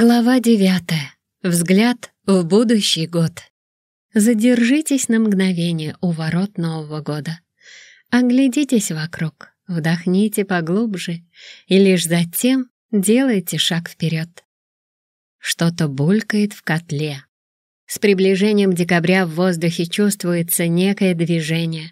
Глава девятая. Взгляд в будущий год. Задержитесь на мгновение у ворот Нового года. Оглядитесь вокруг, вдохните поглубже и лишь затем делайте шаг вперед. Что-то булькает в котле. С приближением декабря в воздухе чувствуется некое движение.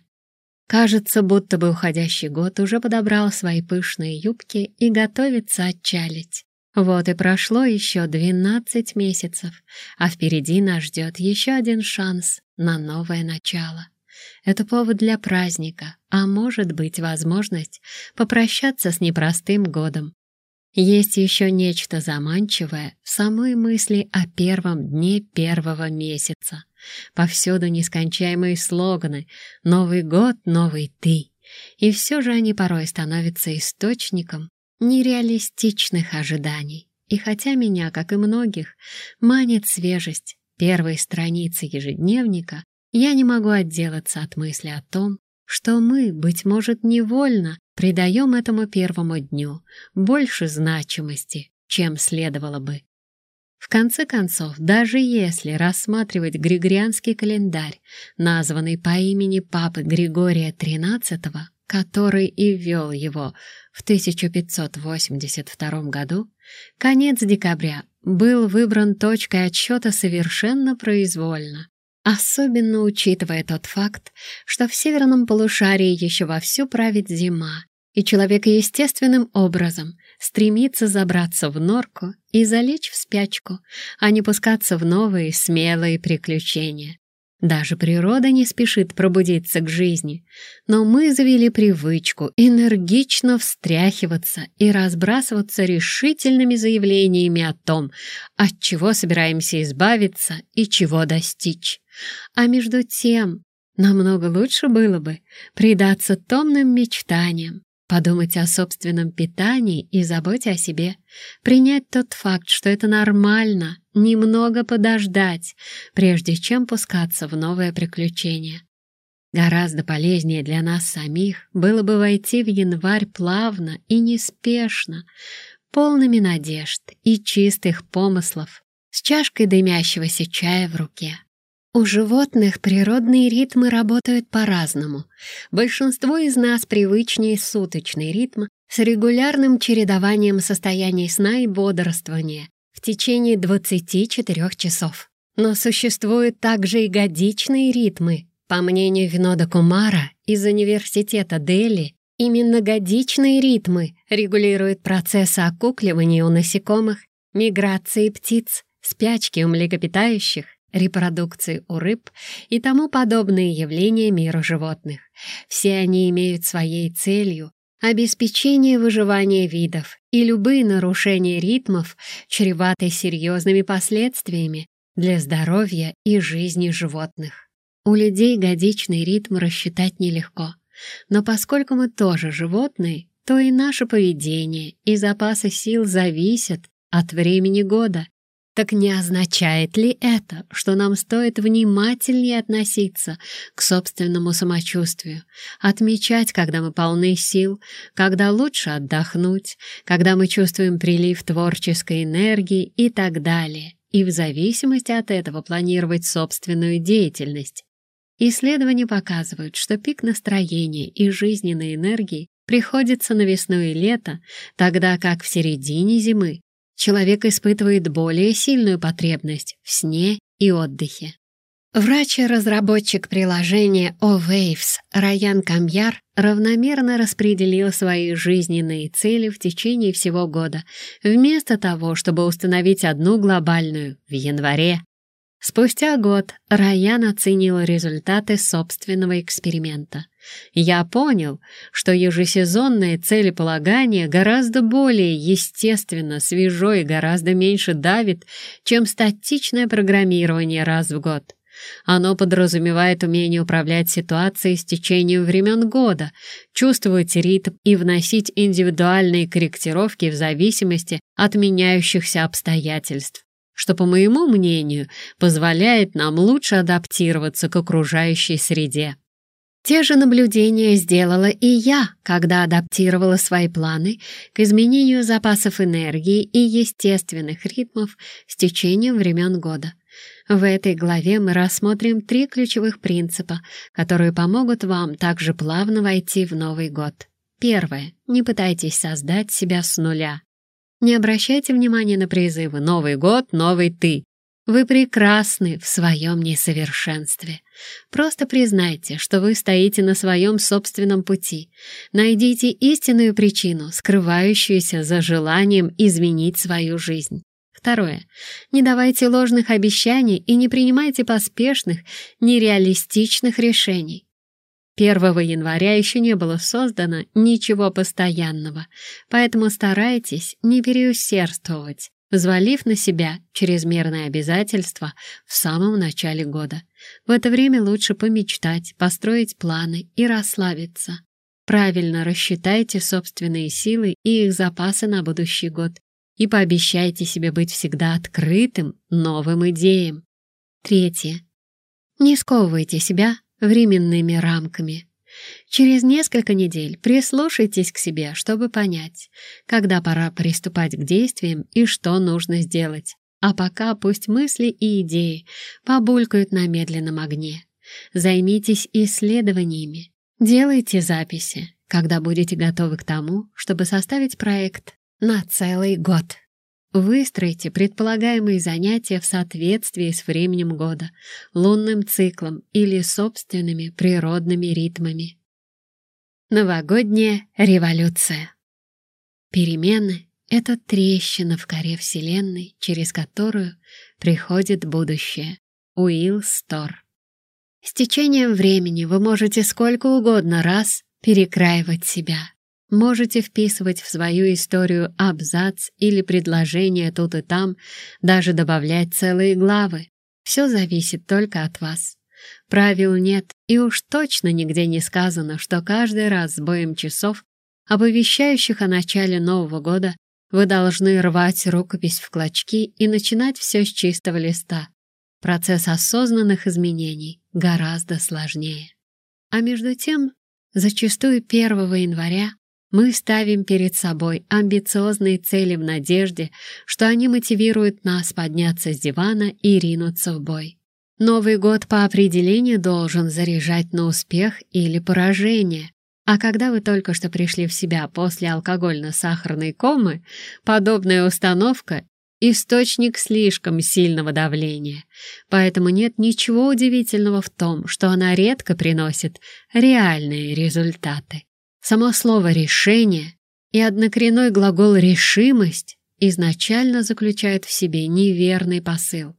Кажется, будто бы уходящий год уже подобрал свои пышные юбки и готовится отчалить. Вот и прошло еще 12 месяцев, а впереди нас ждет еще один шанс на новое начало. Это повод для праздника, а может быть возможность попрощаться с непростым годом. Есть еще нечто заманчивое в самой мысли о первом дне первого месяца. Повсюду нескончаемые слоганы «Новый год, новый ты». И все же они порой становятся источником нереалистичных ожиданий. И хотя меня, как и многих, манит свежесть первой страницы ежедневника, я не могу отделаться от мысли о том, что мы, быть может, невольно придаем этому первому дню больше значимости, чем следовало бы. В конце концов, даже если рассматривать григорианский календарь, названный по имени папы Григория XIII, который и ввел его в 1582 году, конец декабря был выбран точкой отсчета совершенно произвольно, особенно учитывая тот факт, что в северном полушарии еще вовсю правит зима, и человек естественным образом стремится забраться в норку и залечь в спячку, а не пускаться в новые смелые приключения. Даже природа не спешит пробудиться к жизни, но мы завели привычку энергично встряхиваться и разбрасываться решительными заявлениями о том, от чего собираемся избавиться и чего достичь. А между тем, намного лучше было бы предаться томным мечтаниям, Подумать о собственном питании и заботе о себе. Принять тот факт, что это нормально, немного подождать, прежде чем пускаться в новое приключение. Гораздо полезнее для нас самих было бы войти в январь плавно и неспешно, полными надежд и чистых помыслов, с чашкой дымящегося чая в руке. У животных природные ритмы работают по-разному. Большинство из нас привычнее суточный ритм с регулярным чередованием состояний сна и бодрствования в течение 24 часов. Но существуют также и годичные ритмы. По мнению Винода Кумара из университета Дели, именно годичные ритмы регулируют процессы окукливания у насекомых, миграции птиц, спячки у млекопитающих, репродукции у рыб и тому подобные явления мира животных. Все они имеют своей целью обеспечение выживания видов, и любые нарушения ритмов чреваты серьезными последствиями для здоровья и жизни животных. У людей годичный ритм рассчитать нелегко, но поскольку мы тоже животные, то и наше поведение и запасы сил зависят от времени года, так не означает ли это, что нам стоит внимательнее относиться к собственному самочувствию, отмечать, когда мы полны сил, когда лучше отдохнуть, когда мы чувствуем прилив творческой энергии и так далее, и в зависимости от этого планировать собственную деятельность? Исследования показывают, что пик настроения и жизненной энергии приходится на весну и лето, тогда как в середине зимы человек испытывает более сильную потребность в сне и отдыхе. Врач и разработчик приложения O-Waves Раян Камьяр равномерно распределил свои жизненные цели в течение всего года, вместо того, чтобы установить одну глобальную в январе Спустя год Райан оценил результаты собственного эксперимента. Я понял, что ежесезонное целеполагание гораздо более естественно, свежо и гораздо меньше давит, чем статичное программирование раз в год. Оно подразумевает умение управлять ситуацией с течением времен года, чувствовать ритм и вносить индивидуальные корректировки в зависимости от меняющихся обстоятельств что, по моему мнению, позволяет нам лучше адаптироваться к окружающей среде. Те же наблюдения сделала и я, когда адаптировала свои планы к изменению запасов энергии и естественных ритмов с течением времен года. В этой главе мы рассмотрим три ключевых принципа, которые помогут вам также плавно войти в Новый год. Первое. Не пытайтесь создать себя с нуля. Не обращайте внимания на призывы «Новый год, новый ты». Вы прекрасны в своем несовершенстве. Просто признайте, что вы стоите на своем собственном пути. Найдите истинную причину, скрывающуюся за желанием изменить свою жизнь. Второе. Не давайте ложных обещаний и не принимайте поспешных, нереалистичных решений. 1 января еще не было создано ничего постоянного, поэтому старайтесь не переусердствовать взвалив на себя чрезмерные обязательства в самом начале года. В это время лучше помечтать, построить планы и расслабиться. Правильно рассчитайте собственные силы и их запасы на будущий год и пообещайте себе быть всегда открытым новым идеям. Третье. Не сковывайте себя временными рамками. Через несколько недель прислушайтесь к себе, чтобы понять, когда пора приступать к действиям и что нужно сделать. А пока пусть мысли и идеи побулькают на медленном огне. Займитесь исследованиями, делайте записи, когда будете готовы к тому, чтобы составить проект на целый год. Выстройте предполагаемые занятия в соответствии с временем года, лунным циклом или собственными природными ритмами. Новогодняя революция. Перемены — это трещина в коре Вселенной, через которую приходит будущее. Уилл Стор. С течением времени вы можете сколько угодно раз перекраивать себя, Можете вписывать в свою историю абзац или предложение тут и там, даже добавлять целые главы. Все зависит только от вас. Правил нет, и уж точно нигде не сказано, что каждый раз с боем часов, оповещающих о начале Нового года, вы должны рвать рукопись в клочки и начинать все с чистого листа. Процесс осознанных изменений гораздо сложнее. А между тем, зачастую 1 января мы ставим перед собой амбициозные цели в надежде, что они мотивируют нас подняться с дивана и ринуться в бой. Новый год по определению должен заряжать на успех или поражение. А когда вы только что пришли в себя после алкогольно-сахарной комы, подобная установка — источник слишком сильного давления. Поэтому нет ничего удивительного в том, что она редко приносит реальные результаты. Само слово «решение» и однокоренной глагол «решимость» изначально заключают в себе неверный посыл.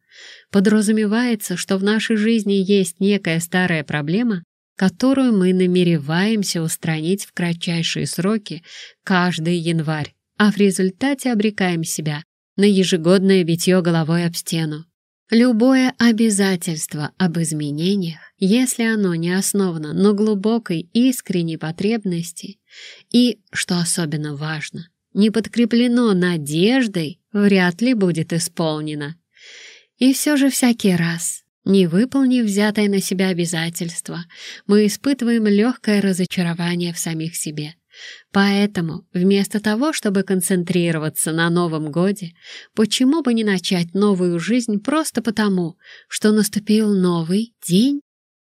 Подразумевается, что в нашей жизни есть некая старая проблема, которую мы намереваемся устранить в кратчайшие сроки каждый январь, а в результате обрекаем себя на ежегодное битье головой об стену. Любое обязательство об изменениях, если оно не основано на глубокой искренней потребности и, что особенно важно, не подкреплено надеждой, вряд ли будет исполнено. И все же всякий раз, не выполнив взятое на себя обязательство, мы испытываем легкое разочарование в самих себе. Поэтому, вместо того, чтобы концентрироваться на Новом Годе, почему бы не начать новую жизнь просто потому, что наступил новый день?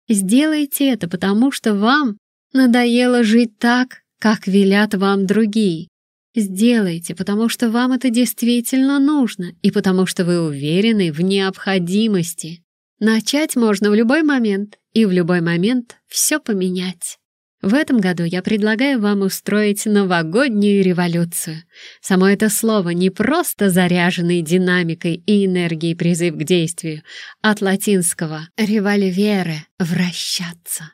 Сделайте это потому, что вам надоело жить так, как велят вам другие. Сделайте, потому что вам это действительно нужно и потому что вы уверены в необходимости. Начать можно в любой момент и в любой момент все поменять. В этом году я предлагаю вам устроить новогоднюю революцию. Само это слово не просто заряженный динамикой и энергией призыв к действию, от латинского «револьвере» — «вращаться».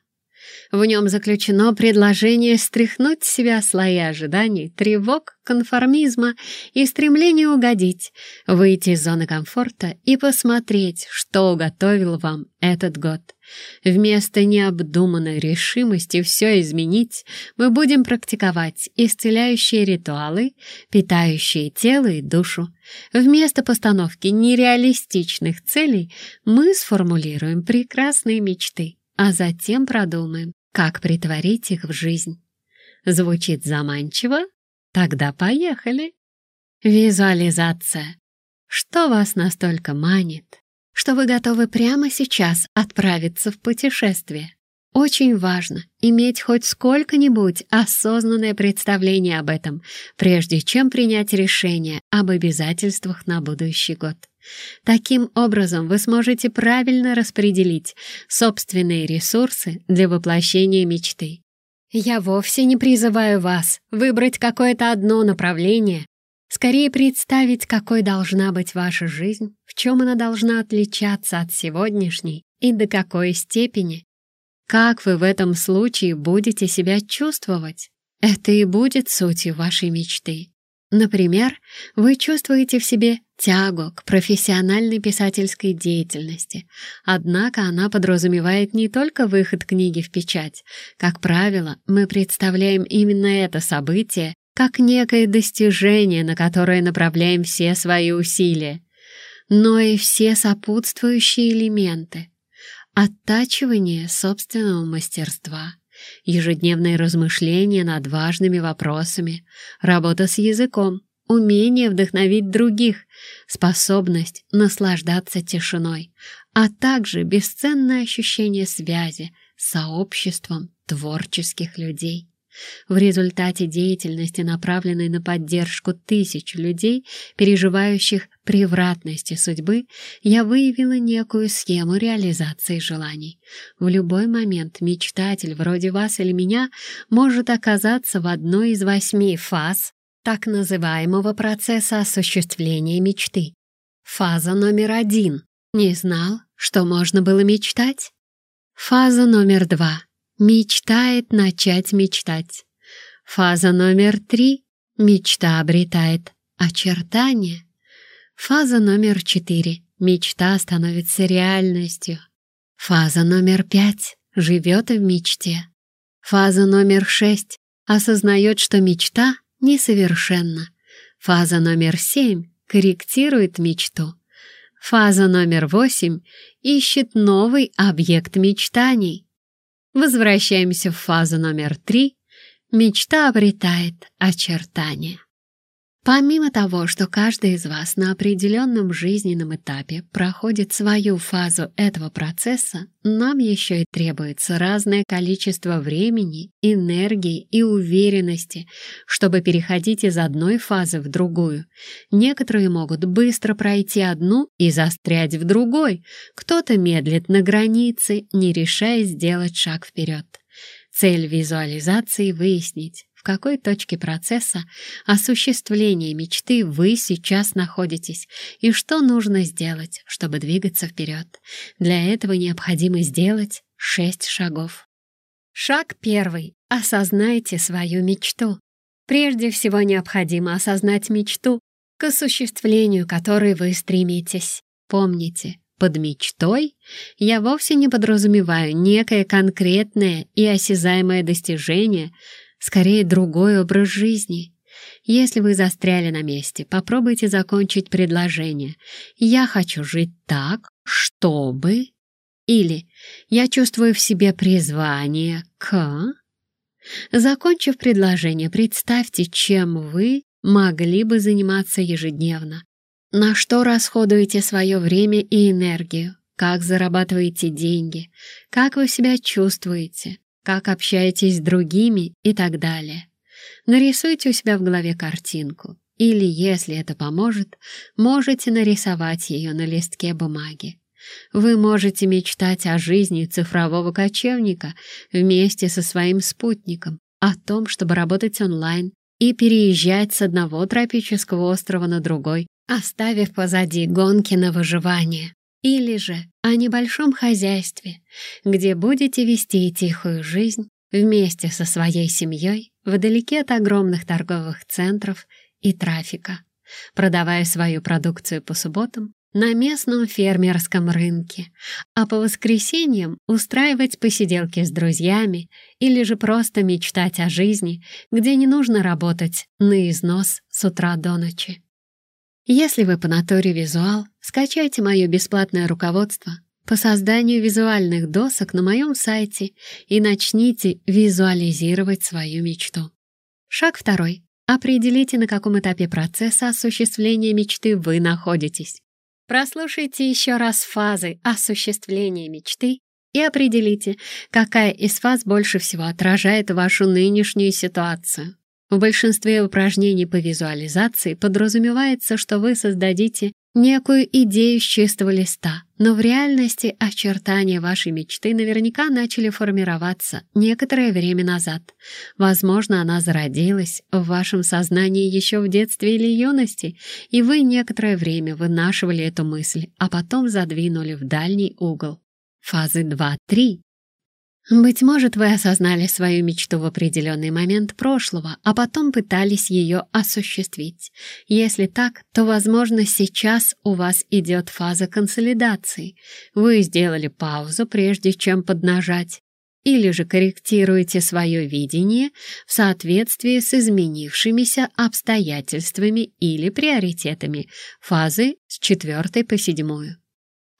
В нем заключено предложение стряхнуть с себя слои ожиданий, тревог, конформизма и стремления угодить, выйти из зоны комфорта и посмотреть, что уготовил вам этот год. Вместо необдуманной решимости все изменить, мы будем практиковать исцеляющие ритуалы, питающие тело и душу. Вместо постановки нереалистичных целей мы сформулируем прекрасные мечты, а затем продумаем, как притворить их в жизнь. Звучит заманчиво? Тогда поехали. Визуализация. Что вас настолько манит, что вы готовы прямо сейчас отправиться в путешествие? Очень важно иметь хоть сколько-нибудь осознанное представление об этом, прежде чем принять решение об обязательствах на будущий год. Таким образом, вы сможете правильно распределить собственные ресурсы для воплощения мечты. Я вовсе не призываю вас выбрать какое-то одно направление, скорее представить, какой должна быть ваша жизнь, в чем она должна отличаться от сегодняшней и до какой степени как вы в этом случае будете себя чувствовать? Это и будет сутью вашей мечты. Например, вы чувствуете в себе тягу к профессиональной писательской деятельности, однако она подразумевает не только выход книги в печать. Как правило, мы представляем именно это событие как некое достижение, на которое направляем все свои усилия, но и все сопутствующие элементы — Оттачивание собственного мастерства, ежедневные размышления над важными вопросами, работа с языком, умение вдохновить других, способность наслаждаться тишиной, а также бесценное ощущение связи с сообществом творческих людей. В результате деятельности, направленной на поддержку тысяч людей, переживающих превратности судьбы, я выявила некую схему реализации желаний. В любой момент мечтатель вроде вас или меня может оказаться в одной из восьми фаз так называемого процесса осуществления мечты. Фаза номер один. Не знал, что можно было мечтать? Фаза номер два мечтает начать мечтать. Фаза номер три — мечта обретает очертания. Фаза номер четыре — мечта становится реальностью. Фаза номер пять — живет в мечте. Фаза номер шесть — осознает, что мечта несовершенна. Фаза номер семь — корректирует мечту. Фаза номер восемь — ищет новый объект мечтаний. Возвращаемся в фазу номер три. Мечта обретает очертания. Помимо того, что каждый из вас на определенном жизненном этапе проходит свою фазу этого процесса, нам еще и требуется разное количество времени, энергии и уверенности, чтобы переходить из одной фазы в другую. Некоторые могут быстро пройти одну и застрять в другой, кто-то медлит на границе, не решая сделать шаг вперед. Цель визуализации — выяснить, в какой точке процесса осуществления мечты вы сейчас находитесь и что нужно сделать, чтобы двигаться вперед. Для этого необходимо сделать шесть шагов. Шаг первый. Осознайте свою мечту. Прежде всего необходимо осознать мечту, к осуществлению которой вы стремитесь. Помните, под мечтой я вовсе не подразумеваю некое конкретное и осязаемое достижение, скорее другой образ жизни. Если вы застряли на месте, попробуйте закончить предложение. «Я хочу жить так, чтобы...» или «Я чувствую в себе призвание к...» Закончив предложение, представьте, чем вы могли бы заниматься ежедневно, на что расходуете свое время и энергию, как зарабатываете деньги, как вы себя чувствуете, как общаетесь с другими и так далее. Нарисуйте у себя в голове картинку, или, если это поможет, можете нарисовать ее на листке бумаги. Вы можете мечтать о жизни цифрового кочевника вместе со своим спутником, о том, чтобы работать онлайн и переезжать с одного тропического острова на другой, оставив позади гонки на выживание или же о небольшом хозяйстве, где будете вести тихую жизнь вместе со своей семьей вдалеке от огромных торговых центров и трафика, продавая свою продукцию по субботам на местном фермерском рынке, а по воскресеньям устраивать посиделки с друзьями или же просто мечтать о жизни, где не нужно работать на износ с утра до ночи. Если вы по натуре визуал, скачайте мое бесплатное руководство по созданию визуальных досок на моем сайте и начните визуализировать свою мечту. Шаг второй. Определите, на каком этапе процесса осуществления мечты вы находитесь. Прослушайте еще раз фазы осуществления мечты и определите, какая из фаз больше всего отражает вашу нынешнюю ситуацию. В большинстве упражнений по визуализации подразумевается, что вы создадите некую идею с чистого листа, но в реальности очертания вашей мечты наверняка начали формироваться некоторое время назад. Возможно, она зародилась в вашем сознании еще в детстве или юности, и вы некоторое время вынашивали эту мысль, а потом задвинули в дальний угол. Фазы 2-3 быть может, вы осознали свою мечту в определенный момент прошлого, а потом пытались ее осуществить. Если так, то, возможно, сейчас у вас идет фаза консолидации. Вы сделали паузу, прежде чем поднажать. Или же корректируете свое видение в соответствии с изменившимися обстоятельствами или приоритетами фазы с четвертой по седьмую.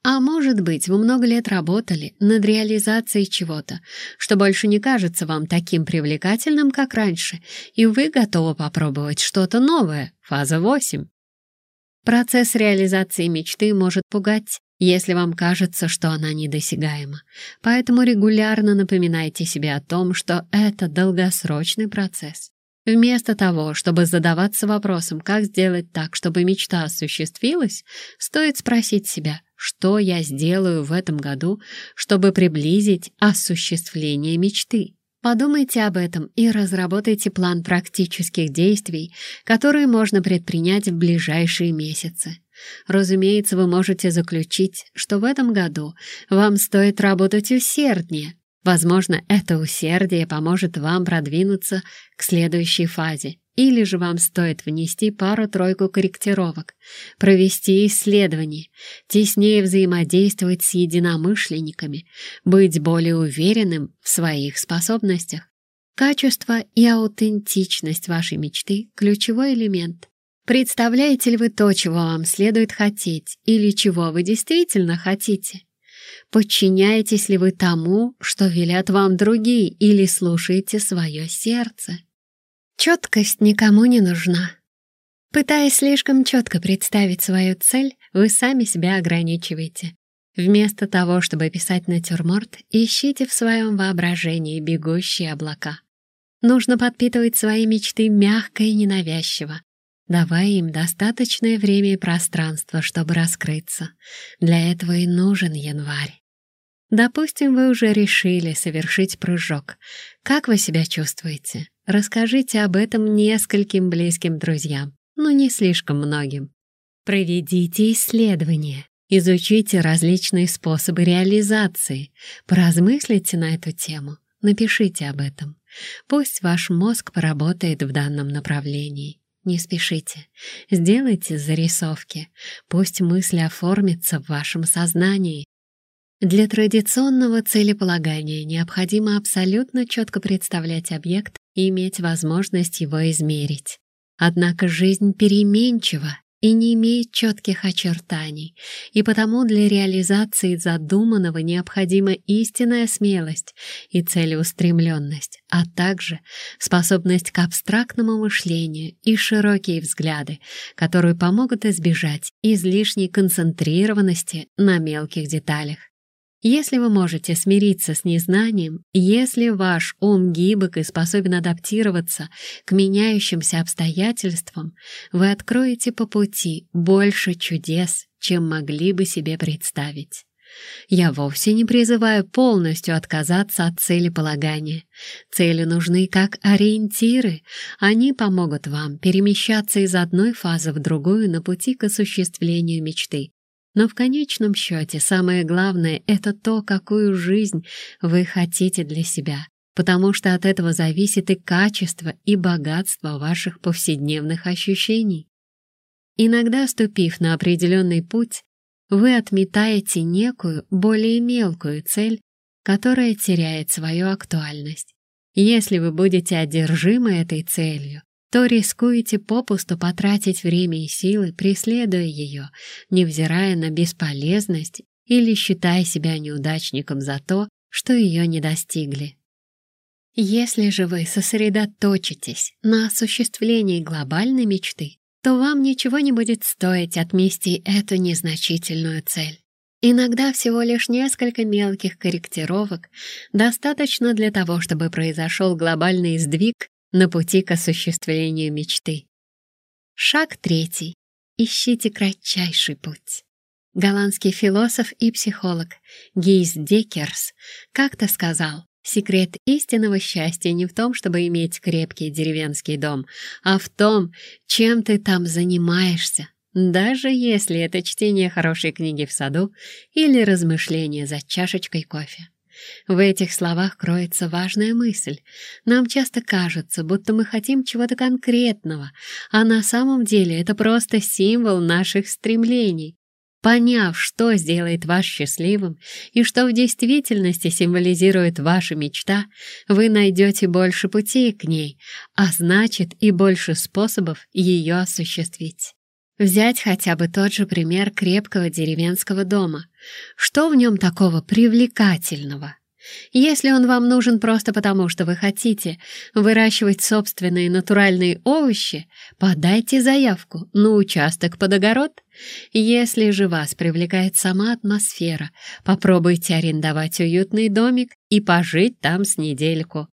А может быть, вы много лет работали над реализацией чего-то, что больше не кажется вам таким привлекательным, как раньше, и вы готовы попробовать что-то новое, фаза 8. Процесс реализации мечты может пугать, если вам кажется, что она недосягаема. Поэтому регулярно напоминайте себе о том, что это долгосрочный процесс. Вместо того, чтобы задаваться вопросом, как сделать так, чтобы мечта осуществилась, стоит спросить себя, что я сделаю в этом году, чтобы приблизить осуществление мечты. Подумайте об этом и разработайте план практических действий, которые можно предпринять в ближайшие месяцы. Разумеется, вы можете заключить, что в этом году вам стоит работать усерднее, Возможно, это усердие поможет вам продвинуться к следующей фазе. Или же вам стоит внести пару-тройку корректировок, провести исследование, теснее взаимодействовать с единомышленниками, быть более уверенным в своих способностях. Качество и аутентичность вашей мечты — ключевой элемент. Представляете ли вы то, чего вам следует хотеть, или чего вы действительно хотите? Подчиняетесь ли вы тому, что велят вам другие, или слушаете свое сердце? Четкость никому не нужна. Пытаясь слишком четко представить свою цель, вы сами себя ограничиваете. Вместо того, чтобы писать натюрморт, ищите в своем воображении бегущие облака. Нужно подпитывать свои мечты мягко и ненавязчиво, давая им достаточное время и пространство, чтобы раскрыться. Для этого и нужен январь. Допустим, вы уже решили совершить прыжок. Как вы себя чувствуете? Расскажите об этом нескольким близким друзьям, но не слишком многим. Проведите исследования, изучите различные способы реализации, поразмыслите на эту тему, напишите об этом. Пусть ваш мозг поработает в данном направлении. Не спешите, сделайте зарисовки, пусть мысли оформятся в вашем сознании, для традиционного целеполагания необходимо абсолютно четко представлять объект и иметь возможность его измерить. Однако жизнь переменчива и не имеет четких очертаний, и потому для реализации задуманного необходима истинная смелость и целеустремленность, а также способность к абстрактному мышлению и широкие взгляды, которые помогут избежать излишней концентрированности на мелких деталях. Если вы можете смириться с незнанием, если ваш ум гибок и способен адаптироваться к меняющимся обстоятельствам, вы откроете по пути больше чудес, чем могли бы себе представить. Я вовсе не призываю полностью отказаться от целеполагания. Цели нужны как ориентиры. Они помогут вам перемещаться из одной фазы в другую на пути к осуществлению мечты. Но в конечном счете самое главное — это то, какую жизнь вы хотите для себя, потому что от этого зависит и качество, и богатство ваших повседневных ощущений. Иногда, ступив на определенный путь, вы отметаете некую, более мелкую цель, которая теряет свою актуальность. Если вы будете одержимы этой целью, то рискуете попусту потратить время и силы, преследуя ее, невзирая на бесполезность или считай себя неудачником за то, что ее не достигли. Если же вы сосредоточитесь на осуществлении глобальной мечты, то вам ничего не будет стоить отмести эту незначительную цель. Иногда всего лишь несколько мелких корректировок достаточно для того, чтобы произошел глобальный сдвиг на пути к осуществлению мечты. Шаг третий. Ищите кратчайший путь. Голландский философ и психолог Гейс Декерс как-то сказал, Секрет истинного счастья не в том, чтобы иметь крепкий деревенский дом, а в том, чем ты там занимаешься, даже если это чтение хорошей книги в саду или размышление за чашечкой кофе. В этих словах кроется важная мысль. Нам часто кажется, будто мы хотим чего-то конкретного, а на самом деле это просто символ наших стремлений. Поняв, что сделает вас счастливым и что в действительности символизирует ваша мечта, вы найдете больше путей к ней, а значит и больше способов ее осуществить. Взять хотя бы тот же пример крепкого деревенского дома. Что в нем такого привлекательного? Если он вам нужен просто потому, что вы хотите выращивать собственные натуральные овощи, подайте заявку на участок под огород. Если же вас привлекает сама атмосфера, попробуйте арендовать уютный домик и пожить там с недельку.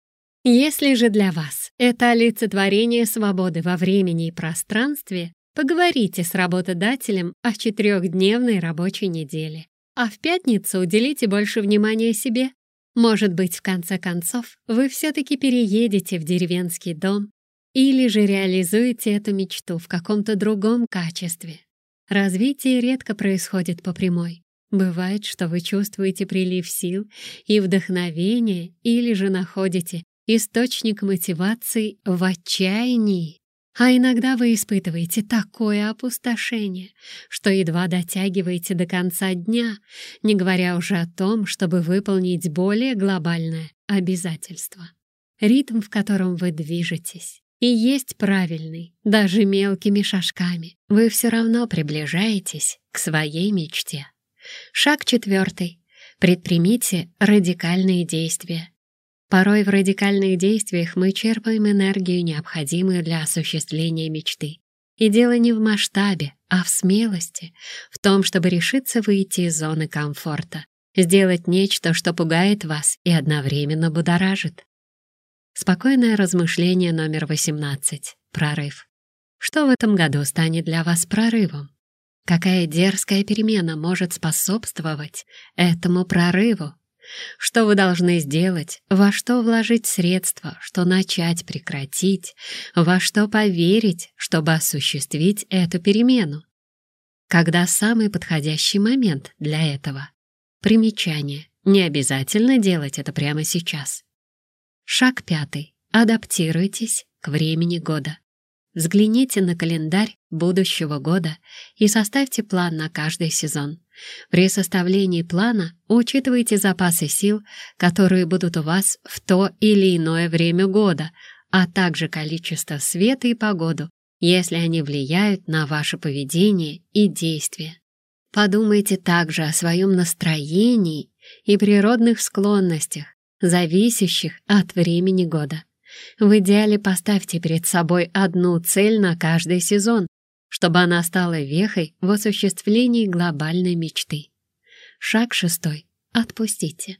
Если же для вас это олицетворение свободы во времени и пространстве, поговорите с работодателем о четырехдневной рабочей неделе. А в пятницу уделите больше внимания себе. Может быть, в конце концов, вы все-таки переедете в деревенский дом или же реализуете эту мечту в каком-то другом качестве. Развитие редко происходит по прямой. Бывает, что вы чувствуете прилив сил и вдохновения или же находите источник мотивации в отчаянии. А иногда вы испытываете такое опустошение, что едва дотягиваете до конца дня, не говоря уже о том, чтобы выполнить более глобальное обязательство. Ритм, в котором вы движетесь, и есть правильный, даже мелкими шажками. Вы все равно приближаетесь к своей мечте. Шаг четвертый. Предпримите радикальные действия. Порой в радикальных действиях мы черпаем энергию, необходимую для осуществления мечты. И дело не в масштабе, а в смелости, в том, чтобы решиться выйти из зоны комфорта, сделать нечто, что пугает вас и одновременно будоражит. Спокойное размышление номер 18. Прорыв. Что в этом году станет для вас прорывом? Какая дерзкая перемена может способствовать этому прорыву? Что вы должны сделать, во что вложить средства, что начать прекратить, во что поверить, чтобы осуществить эту перемену? Когда самый подходящий момент для этого? Примечание. Не обязательно делать это прямо сейчас. Шаг пятый. Адаптируйтесь к времени года. Взгляните на календарь будущего года и составьте план на каждый сезон. При составлении плана учитывайте запасы сил, которые будут у вас в то или иное время года, а также количество света и погоду, если они влияют на ваше поведение и действия. Подумайте также о своем настроении и природных склонностях, зависящих от времени года. В идеале поставьте перед собой одну цель на каждый сезон, чтобы она стала вехой в осуществлении глобальной мечты. Шаг шестой. Отпустите.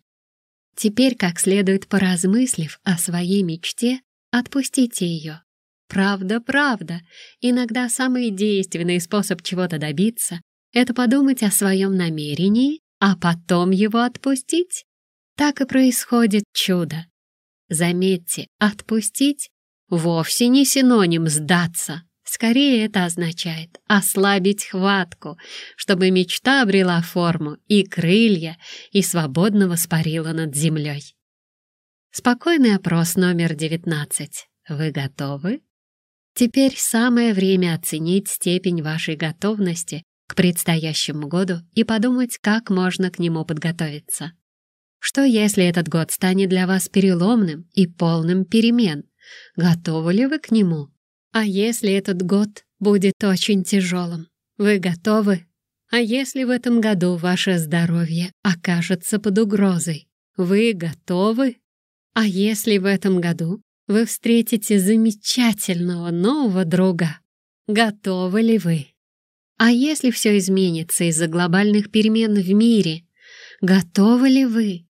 Теперь, как следует поразмыслив о своей мечте, отпустите ее. Правда, правда. Иногда самый действенный способ чего-то добиться — это подумать о своем намерении, а потом его отпустить. Так и происходит чудо. Заметьте, отпустить вовсе не синоним сдаться. Скорее это означает ослабить хватку, чтобы мечта обрела форму и крылья и свободно воспарила над землей. Спокойный опрос номер 19. Вы готовы? Теперь самое время оценить степень вашей готовности к предстоящему году и подумать, как можно к нему подготовиться. Что если этот год станет для вас переломным и полным перемен? Готовы ли вы к нему? А если этот год будет очень тяжелым? Вы готовы? А если в этом году ваше здоровье окажется под угрозой, вы готовы? А если в этом году вы встретите замечательного нового друга, готовы ли вы? А если все изменится из-за глобальных перемен в мире, готовы ли вы?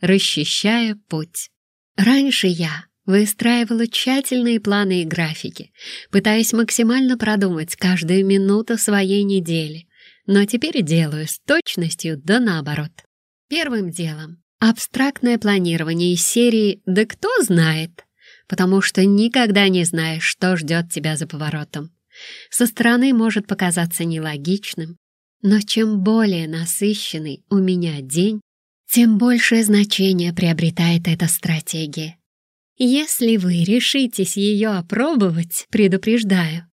Расчищая путь. Раньше я выстраивала тщательные планы и графики, пытаясь максимально продумать каждую минуту своей недели, но теперь делаю с точностью да наоборот. Первым делом абстрактное планирование из серии «Да кто знает?», потому что никогда не знаешь, что ждет тебя за поворотом. Со стороны может показаться нелогичным, но чем более насыщенный у меня день, тем большее значение приобретает эта стратегия. Если вы решитесь ее опробовать, предупреждаю,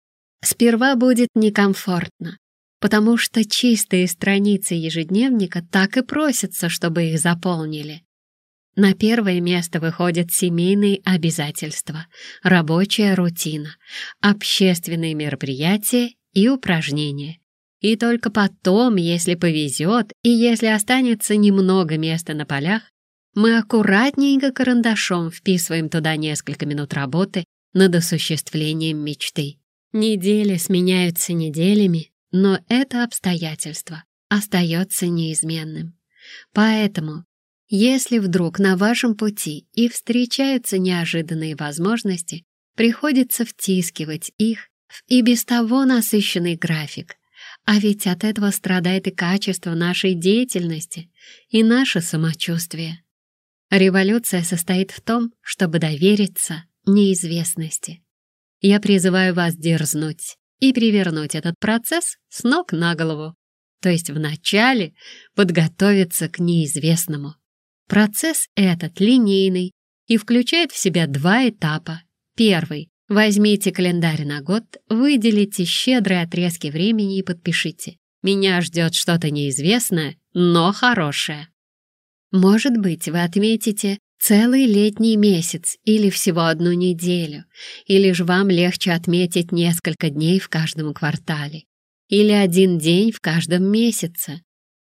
сперва будет некомфортно, потому что чистые страницы ежедневника так и просятся, чтобы их заполнили. На первое место выходят семейные обязательства, рабочая рутина, общественные мероприятия и упражнения. И только потом, если повезет и если останется немного места на полях, мы аккуратненько карандашом вписываем туда несколько минут работы над осуществлением мечты. Недели сменяются неделями, но это обстоятельство остается неизменным. Поэтому, если вдруг на вашем пути и встречаются неожиданные возможности, приходится втискивать их в и без того насыщенный график, а ведь от этого страдает и качество нашей деятельности, и наше самочувствие. Революция состоит в том, чтобы довериться неизвестности. Я призываю вас дерзнуть и перевернуть этот процесс с ног на голову, то есть вначале подготовиться к неизвестному. Процесс этот линейный и включает в себя два этапа. Первый — возьмите календарь на год, выделите щедрые отрезки времени и подпишите. Меня ждет что-то неизвестное, но хорошее. Может быть, вы отметите целый летний месяц или всего одну неделю, или же вам легче отметить несколько дней в каждом квартале, или один день в каждом месяце.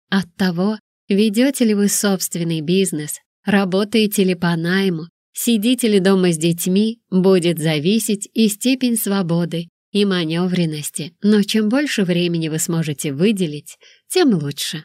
От того, ведете ли вы собственный бизнес, работаете ли по найму, сидите ли дома с детьми, будет зависеть и степень свободы, и маневренности, но чем больше времени вы сможете выделить, тем лучше.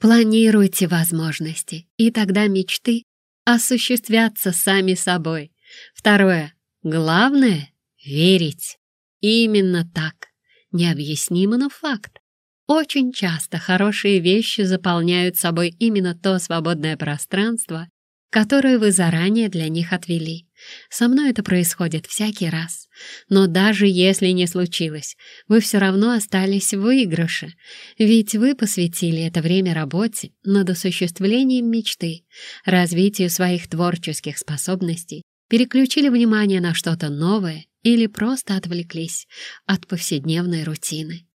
Планируйте возможности, и тогда мечты осуществятся сами собой. Второе. Главное — верить. Именно так. Необъяснимо, но факт. Очень часто хорошие вещи заполняют собой именно то свободное пространство, которое вы заранее для них отвели. Со мной это происходит всякий раз. Но даже если не случилось, вы все равно остались в выигрыше, ведь вы посвятили это время работе над осуществлением мечты, развитию своих творческих способностей, переключили внимание на что-то новое или просто отвлеклись от повседневной рутины.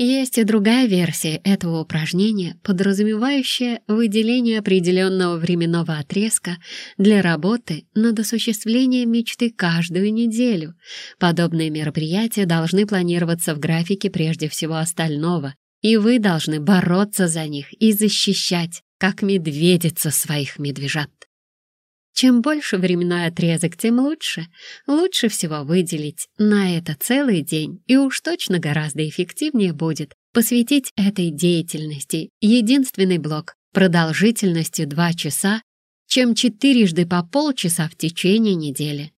Есть и другая версия этого упражнения, подразумевающая выделение определенного временного отрезка для работы над осуществлением мечты каждую неделю. Подобные мероприятия должны планироваться в графике прежде всего остального, и вы должны бороться за них и защищать, как медведица своих медвежат. Чем больше временной отрезок, тем лучше. Лучше всего выделить на это целый день, и уж точно гораздо эффективнее будет посвятить этой деятельности единственный блок продолжительностью 2 часа, чем четырежды по полчаса в течение недели.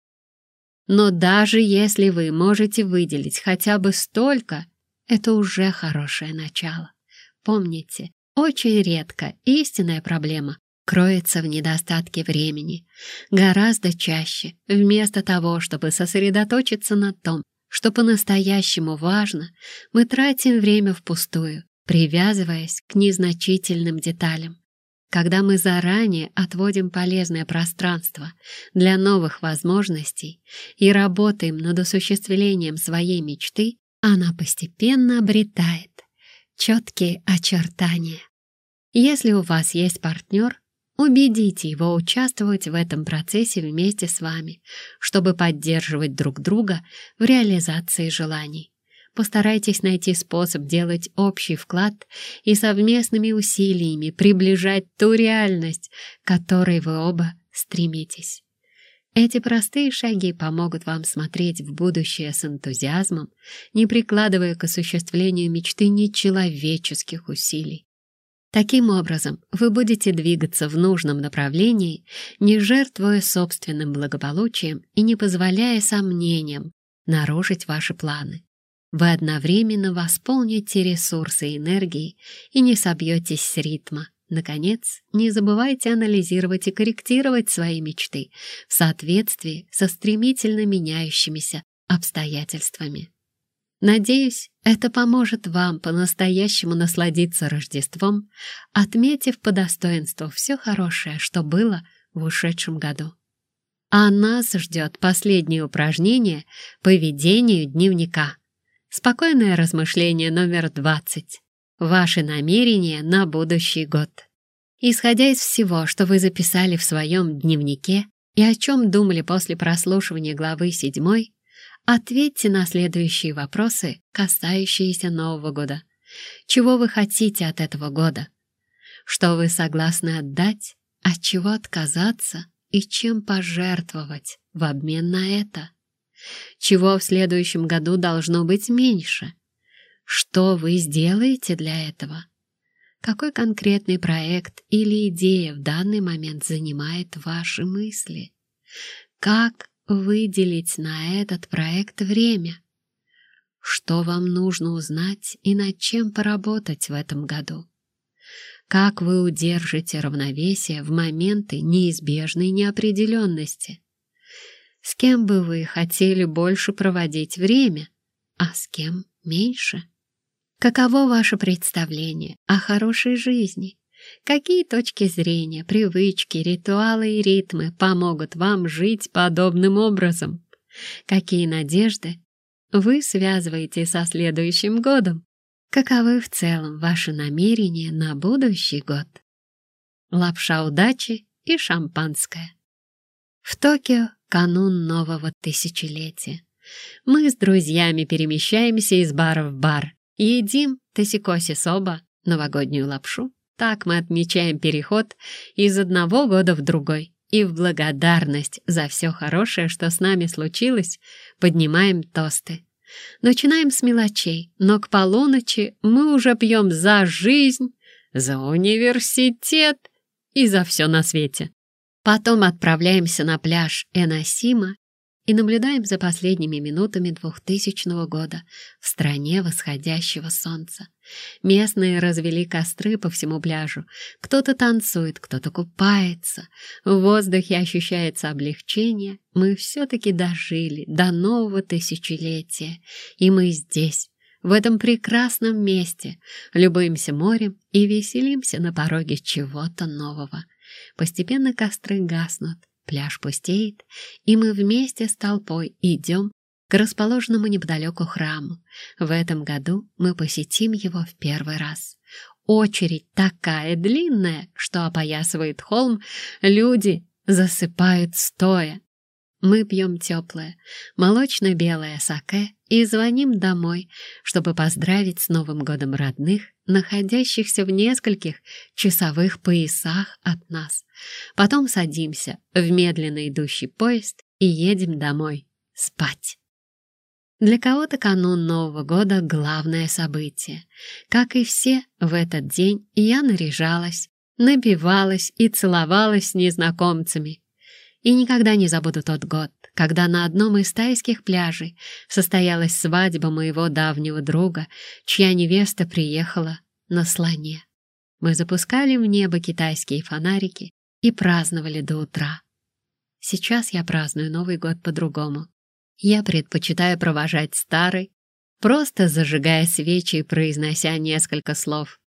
Но даже если вы можете выделить хотя бы столько, это уже хорошее начало. Помните, очень редко истинная проблема кроется в недостатке времени. Гораздо чаще, вместо того, чтобы сосредоточиться на том, что по-настоящему важно, мы тратим время впустую, привязываясь к незначительным деталям. Когда мы заранее отводим полезное пространство для новых возможностей и работаем над осуществлением своей мечты, она постепенно обретает четкие очертания. Если у вас есть партнер, Убедите его участвовать в этом процессе вместе с вами, чтобы поддерживать друг друга в реализации желаний. Постарайтесь найти способ делать общий вклад и совместными усилиями приближать ту реальность, к которой вы оба стремитесь. Эти простые шаги помогут вам смотреть в будущее с энтузиазмом, не прикладывая к осуществлению мечты нечеловеческих усилий. Таким образом, вы будете двигаться в нужном направлении, не жертвуя собственным благополучием и не позволяя сомнениям нарушить ваши планы. Вы одновременно восполните ресурсы энергии и не собьетесь с ритма. Наконец, не забывайте анализировать и корректировать свои мечты в соответствии со стремительно меняющимися обстоятельствами. Надеюсь, это поможет вам по-настоящему насладиться Рождеством, отметив по достоинству все хорошее, что было в ушедшем году. А нас ждет последнее упражнение по ведению дневника. Спокойное размышление номер 20. Ваши намерения на будущий год. Исходя из всего, что вы записали в своем дневнике и о чем думали после прослушивания главы 7, Ответьте на следующие вопросы, касающиеся Нового года. Чего вы хотите от этого года? Что вы согласны отдать, от чего отказаться и чем пожертвовать в обмен на это? Чего в следующем году должно быть меньше? Что вы сделаете для этого? Какой конкретный проект или идея в данный момент занимает ваши мысли? Как выделить на этот проект время. Что вам нужно узнать и над чем поработать в этом году? Как вы удержите равновесие в моменты неизбежной неопределенности? С кем бы вы хотели больше проводить время, а с кем меньше? Каково ваше представление о хорошей жизни? Какие точки зрения, привычки, ритуалы и ритмы помогут вам жить подобным образом? Какие надежды вы связываете со следующим годом? Каковы в целом ваши намерения на будущий год? Лапша удачи и шампанское. В Токио канун нового тысячелетия. Мы с друзьями перемещаемся из бара в бар едим тосикоси соба, новогоднюю лапшу, так мы отмечаем переход из одного года в другой. И в благодарность за все хорошее, что с нами случилось, поднимаем тосты. Начинаем с мелочей, но к полуночи мы уже пьем за жизнь, за университет и за все на свете. Потом отправляемся на пляж Эносима и наблюдаем за последними минутами 2000 года в стране восходящего солнца. Местные развели костры по всему пляжу. Кто-то танцует, кто-то купается. В воздухе ощущается облегчение. Мы все-таки дожили до нового тысячелетия. И мы здесь, в этом прекрасном месте, любуемся морем и веселимся на пороге чего-то нового. Постепенно костры гаснут, пляж пустеет, и мы вместе с толпой идем к расположенному неподалеку храму. В этом году мы посетим его в первый раз. Очередь такая длинная, что опоясывает холм, люди засыпают стоя. Мы пьем теплое, молочно-белое саке и звоним домой, чтобы поздравить с Новым годом родных, находящихся в нескольких часовых поясах от нас. Потом садимся в медленно идущий поезд и едем домой спать. Для кого-то канун Нового года — главное событие. Как и все, в этот день я наряжалась, набивалась и целовалась с незнакомцами. И никогда не забуду тот год, когда на одном из тайских пляжей состоялась свадьба моего давнего друга, чья невеста приехала на слоне. Мы запускали в небо китайские фонарики и праздновали до утра. Сейчас я праздную Новый год по-другому. Я предпочитаю провожать старый, просто зажигая свечи и произнося несколько слов.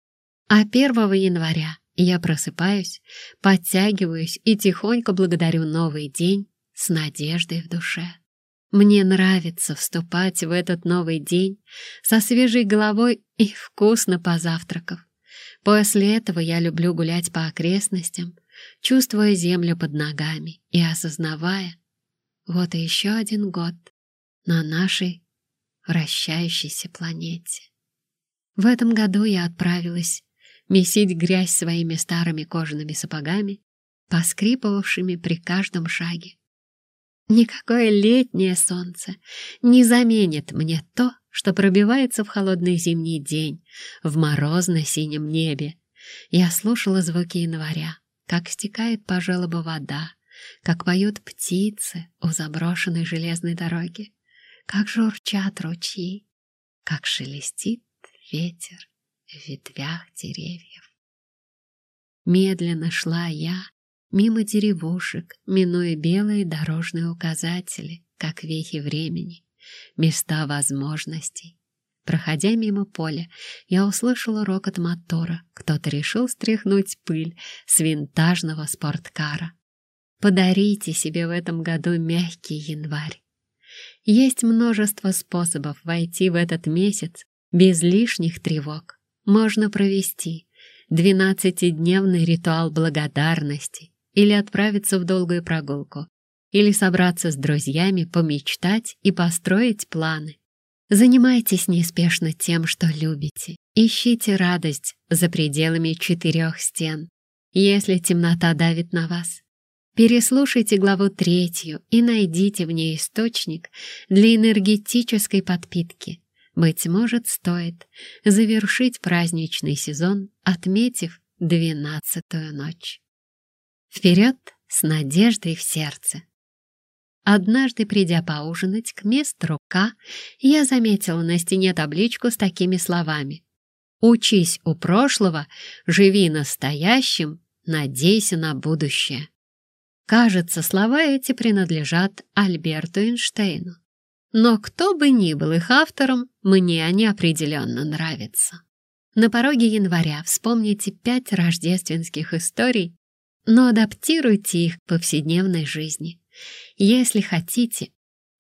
А 1 января я просыпаюсь, подтягиваюсь и тихонько благодарю новый день с надеждой в душе. Мне нравится вступать в этот новый день со свежей головой и вкусно позавтракав. После этого я люблю гулять по окрестностям, чувствуя землю под ногами и осознавая, вот и еще один год на нашей вращающейся планете. В этом году я отправилась месить грязь своими старыми кожаными сапогами, поскрипывавшими при каждом шаге. Никакое летнее солнце не заменит мне то, что пробивается в холодный зимний день, в морозно-синем небе. Я слушала звуки января, как стекает по желобу вода, как поют птицы у заброшенной железной дороги, как журчат ручьи, как шелестит ветер в ветвях деревьев. Медленно шла я мимо деревушек, минуя белые дорожные указатели, как вехи времени, места возможностей. Проходя мимо поля, я услышала рокот мотора. Кто-то решил стряхнуть пыль с винтажного спорткара. Подарите себе в этом году мягкий январь. Есть множество способов войти в этот месяц без лишних тревог. Можно провести двенадцатидневный ритуал благодарности или отправиться в долгую прогулку, или собраться с друзьями, помечтать и построить планы. Занимайтесь неспешно тем, что любите. Ищите радость за пределами четырех стен. Если темнота давит на вас, переслушайте главу третью и найдите в ней источник для энергетической подпитки. Быть может, стоит завершить праздничный сезон, отметив двенадцатую ночь. Вперед с надеждой в сердце! Однажды, придя поужинать к мистеру К, я заметила на стене табличку с такими словами. «Учись у прошлого, живи настоящим, надейся на будущее». Кажется, слова эти принадлежат Альберту Эйнштейну. Но кто бы ни был их автором, мне они определенно нравятся. На пороге января вспомните пять рождественских историй, но адаптируйте их к повседневной жизни. Если хотите,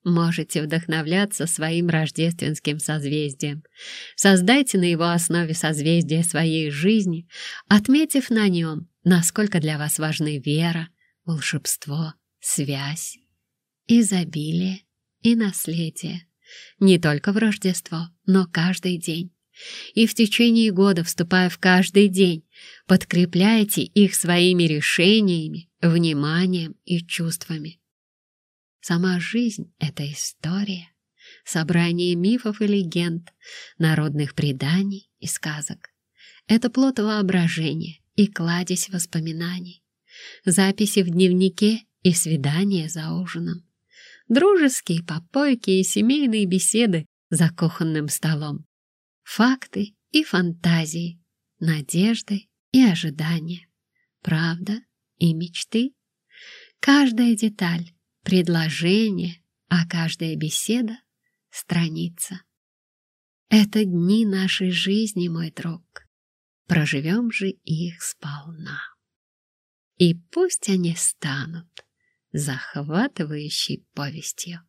можете вдохновляться своим рождественским созвездием. Создайте на его основе созвездие своей жизни, отметив на нем, насколько для вас важны вера, волшебство, связь, изобилие и наследие. Не только в Рождество, но каждый день. И в течение года, вступая в каждый день, подкрепляйте их своими решениями, вниманием и чувствами. Сама жизнь — это история, собрание мифов и легенд, народных преданий и сказок. Это плод воображения и кладезь воспоминаний, записи в дневнике и свидания за ужином, дружеские попойки и семейные беседы за кухонным столом, факты и фантазии, надежды и ожидания, правда и мечты. Каждая деталь предложение, а каждая беседа — страница. Это дни нашей жизни, мой друг. Проживем же их сполна. И пусть они станут захватывающей повестью.